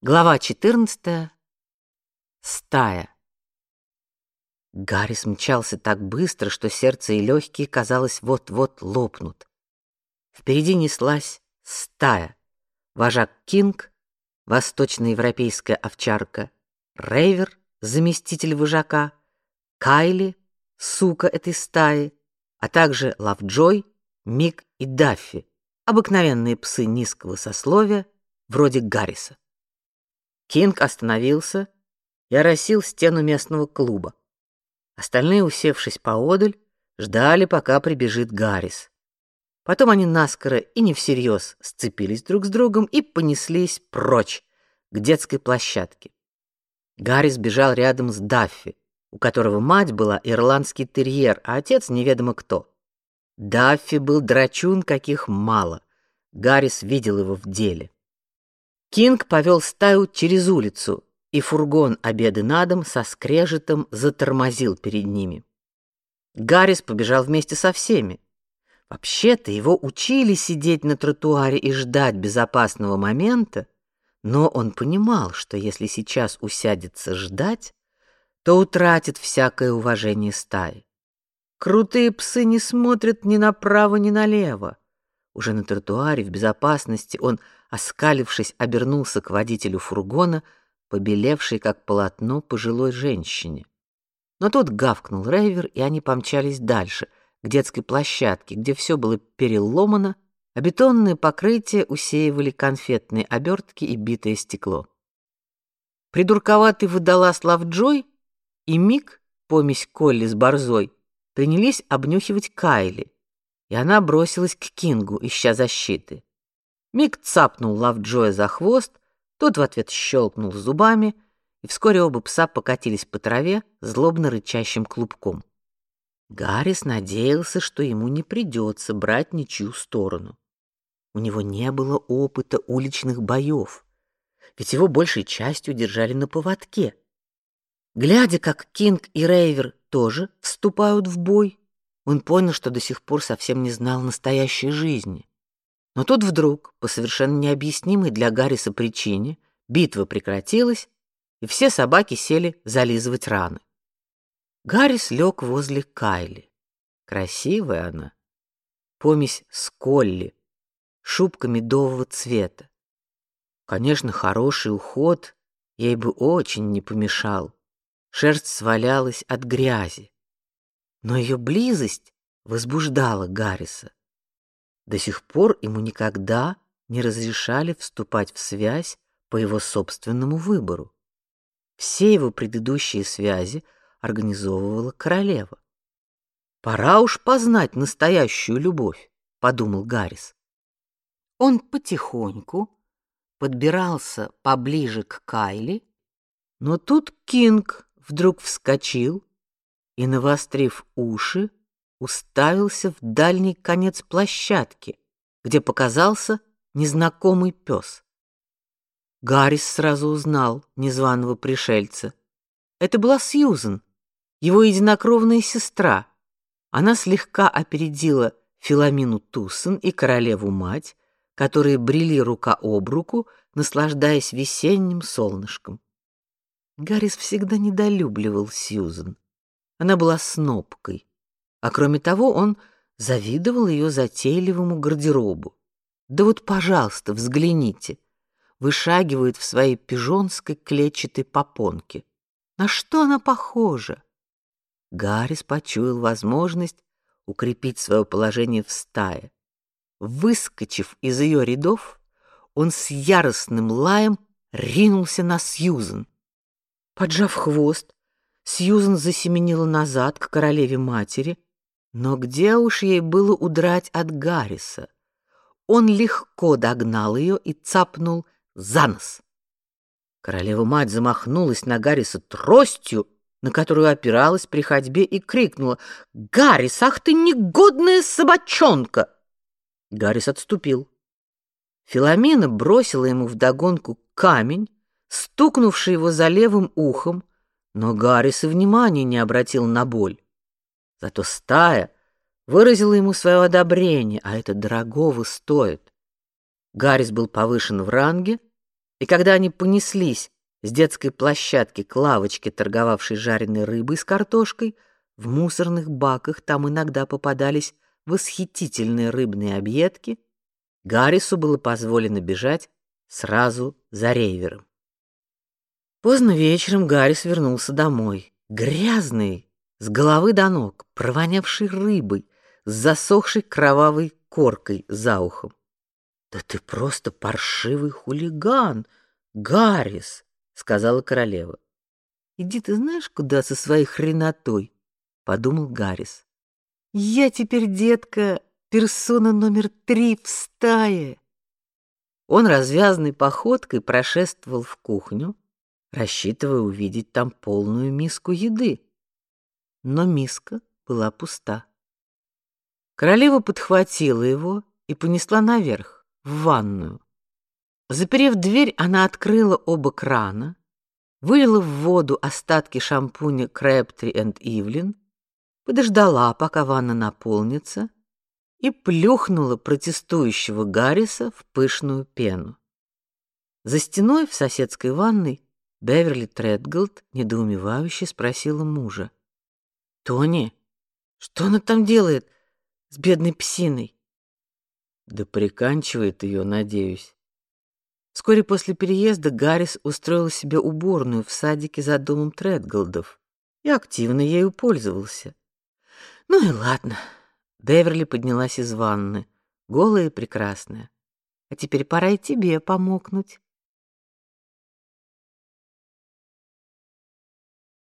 Глава 14. Стая. Гаррис мчался так быстро, что сердце и легкие, казалось, вот-вот лопнут. Впереди неслась стая. Вожак Кинг, восточноевропейская овчарка, Рейвер, заместитель вожака, Кайли, сука этой стаи, а также Лавджой, Мик и Даффи, обыкновенные псы низкого сословия, вроде Гарриса. Кинг остановился и оросил стену местного клуба. Остальные, усевшись поодаль, ждали, пока прибежит Гаррис. Потом они наскоро и не всерьез сцепились друг с другом и понеслись прочь к детской площадке. Гаррис бежал рядом с Даффи, у которого мать была ирландский терьер, а отец неведомо кто. Даффи был драчун, каких мало. Гаррис видел его в деле. Кинг повел стаю через улицу, и фургон обеды на дом со скрежетом затормозил перед ними. Гаррис побежал вместе со всеми. Вообще-то его учили сидеть на тротуаре и ждать безопасного момента, но он понимал, что если сейчас усядется ждать, то утратит всякое уважение стаи. Крутые псы не смотрят ни направо, ни налево. Уже на тротуаре в безопасности он оскалившись, обернулся к водителю фургона, побелевшей как полотно пожилой женщине. Но тот гавкнул Рейвер, и они помчались дальше, к детской площадке, где все было переломано, а бетонные покрытия усеивали конфетные обертки и битое стекло. Придурковатый водолаз Лавджой и Мик, помесь Колли с борзой, принялись обнюхивать Кайли, и она бросилась к Кингу, ища защиты. Мик цапнул Лавджоя за хвост, тот в ответ щелкнул зубами, и вскоре оба пса покатились по траве злобно рычащим клубком. Гаррис надеялся, что ему не придется брать ничью сторону. У него не было опыта уличных боев, ведь его большей частью держали на поводке. Глядя, как Кинг и Рейвер тоже вступают в бой, он понял, что до сих пор совсем не знал настоящей жизни. Но тут вдруг, по совершенно необъяснимой для Гарриса причине, битва прекратилась, и все собаки сели зализывать раны. Гаррис лег возле Кайли. Красивая она, помесь с Колли, шубка медового цвета. Конечно, хороший уход ей бы очень не помешал. Шерсть свалялась от грязи. Но ее близость возбуждала Гарриса. До сих пор ему никогда не разрешали вступать в связь по его собственному выбору. Все его предыдущие связи организовывала королева. Пора уж познать настоящую любовь, подумал Гаррис. Он потихоньку подбирался поближе к Кайли, но тут Кинг вдруг вскочил и, навострив уши, уставился в дальний конец площадки, где показался незнакомый пес. Гаррис сразу узнал незваного пришельца. Это была Сьюзен, его единокровная сестра. Она слегка опередила Филомину Туссен и королеву-мать, которые брели рука об руку, наслаждаясь весенним солнышком. Гаррис всегда недолюбливал Сьюзен. Она была снопкой, а кроме того, он завидовал ее затейливому гардеробу. Да вот, пожалуйста, взгляните. Вышагивает в своей пижонской клетчатой попонке. На что она похожа? Гаррис почуял возможность укрепить свое положение в стае. Выскочив из ее рядов, он с яростным лаем ринулся на Сьюзен. Поджав хвост, Сьюзен засеменила назад к королеве матери, но где уж ей было удрать от Гарриса? Он легко догнал ее и цапнул за нос. Королева-мать замахнулась на Гарриса тростью, на которую опиралась при ходьбе, и крикнула «Гаррис, ах ты негодная собачонка!» Гаррис отступил. Филомена бросила ему вдогонку камень, стукнувший его за левым ухом, но Гаррис и внимания не обратил на боль. Зато стая выразила ему свое одобрение, а это дорогого стоит. Гаррис был повышен в ранге, И когда они понеслись с детской площадки к лавочке, торговавшей жареной рыбой с картошкой, в мусорных баках там иногда попадались восхитительные рыбные объедки, Гаррису было позволено бежать сразу за рейвером. Поздно вечером Гаррис вернулся домой, грязный, с головы до ног, провонявший рыбой, с засохшей кровавой коркой за ухом. Да ты просто паршивый хулиган, Гаррис, сказала королева. Иди ты знаешь куда со своей хренотой, подумал Гаррис. Я теперь, детка, персона номер три в стае. Он развязной походкой прошествовал в кухню, рассчитывая увидеть там полную миску еды. Но миска была пуста. Королева подхватила его и понесла наверх, в ванную. Заперев дверь, она открыла оба крана, вылила в воду остатки шампуня Crabtree and Evelyn, подождала, пока ванна наполнится, и плюхнула протестующего Гарриса в пышную пену. За стеной в соседской ванной Беверли Тредголд недоумевающе спросила мужа: "Тони, что она там делает с бедной псиной?" "Да приканчивает ее, надеюсь". Вскоре после переезда Гаррис устроил себе уборную в садике за домом Тредголдов и активно ею пользовался. Ну и ладно. Беверли поднялась из ванны, голая и прекрасная. А теперь пора и тебе помокнуть.